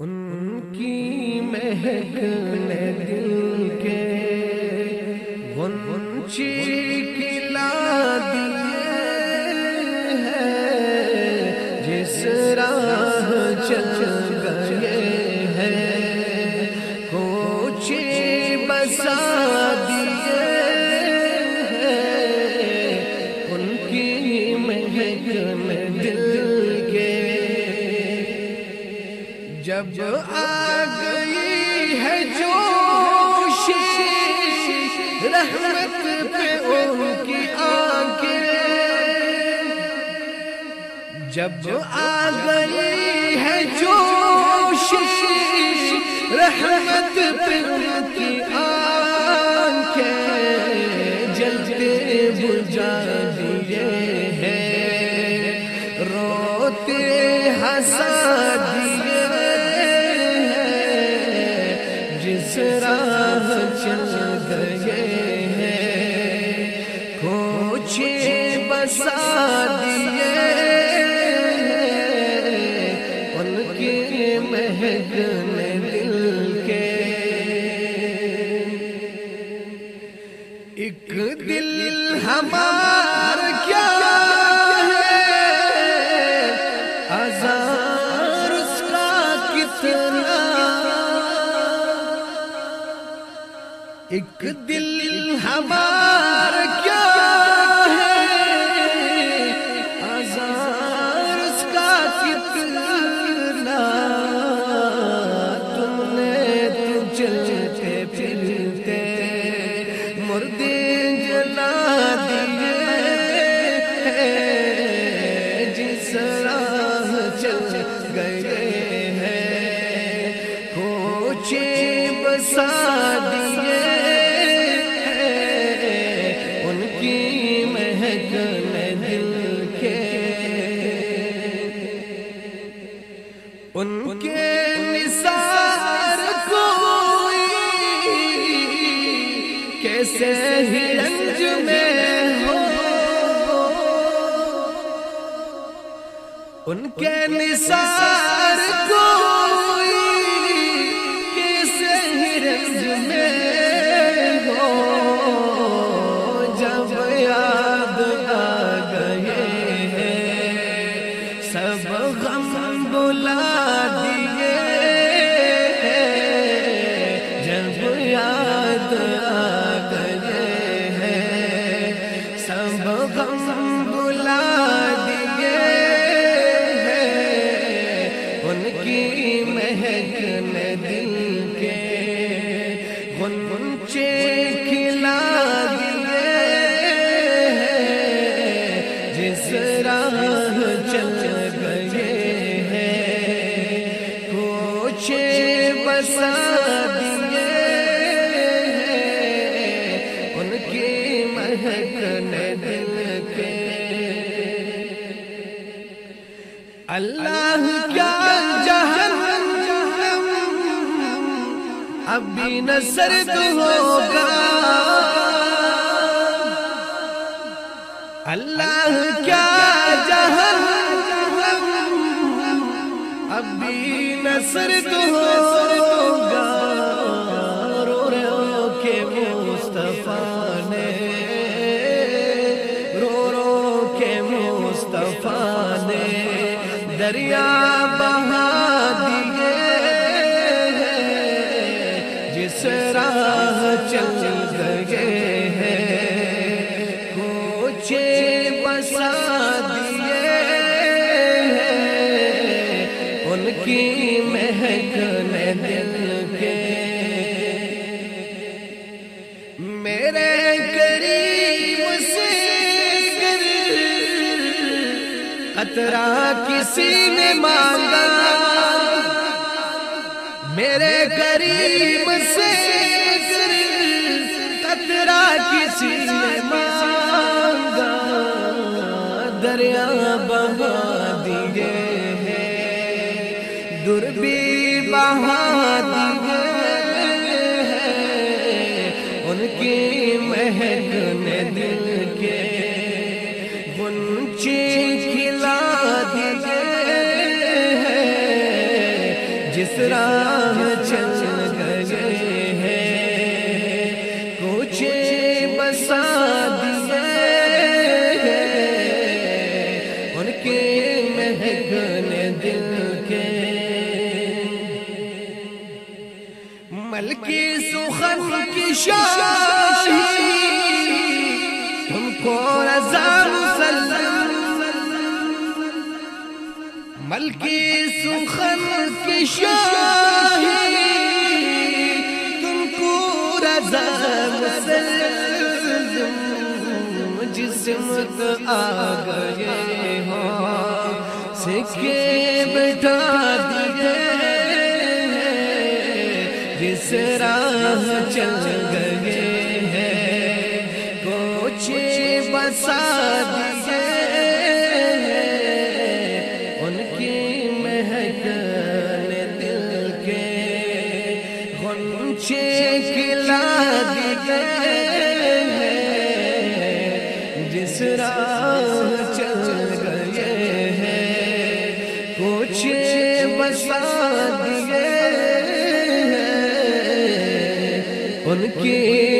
ان کی مہک نے دل کے غنچی کلا دیے ہیں۔ جس راہ چل گئے ہیں۔ کوچی بسا دیے ہیں۔ ان کی مہک میں جب آ گئی ہے جوش رحمت پہ ان کی آنکھیں۔ جب آ گئی ہے جوش رحمت پہ ایک دل ہمار کیا ہے؟ ان کے نثار کوئی کس ہی رنج میں دل کے غنچے کھلا دیے جس راہ چل گئے ہیں، کوچے بسا دیے ان کی مہک نے دل کے۔ اللہ کیا ابھی نہ سرد ہوگا۔ اللہ کیا جہنم۔ ابھی نہ سرد ہوگا۔ رو رو کے مصطفیٰ نے۔ رو رو کے مصطفیٰ نے۔ دریا بہا چل گئے ہیں کوچے بسا دیے ان کی مہک نے دل کے۔ میرے قریب سے گر۔ قطرہ کسی نے مانگا۔ میرے قریب سے دریا بہا دیے ہیں۔ دربی بہا دیے ہیں۔ ان کی مہک نے دل کے غنچے ملکی سخن کی شاہی تم کو رضا مسلم ملکی سخن کی شاہی تم کو رضا مسلم جسمت آ گئے ہوں سکے چل گئے ہیں۔ کچھ بسا دیے ان کی مہکن دل کے غنچے کھلا دیے جس راہ چل گئے ہیں۔ کچھ بسا ان کی مہک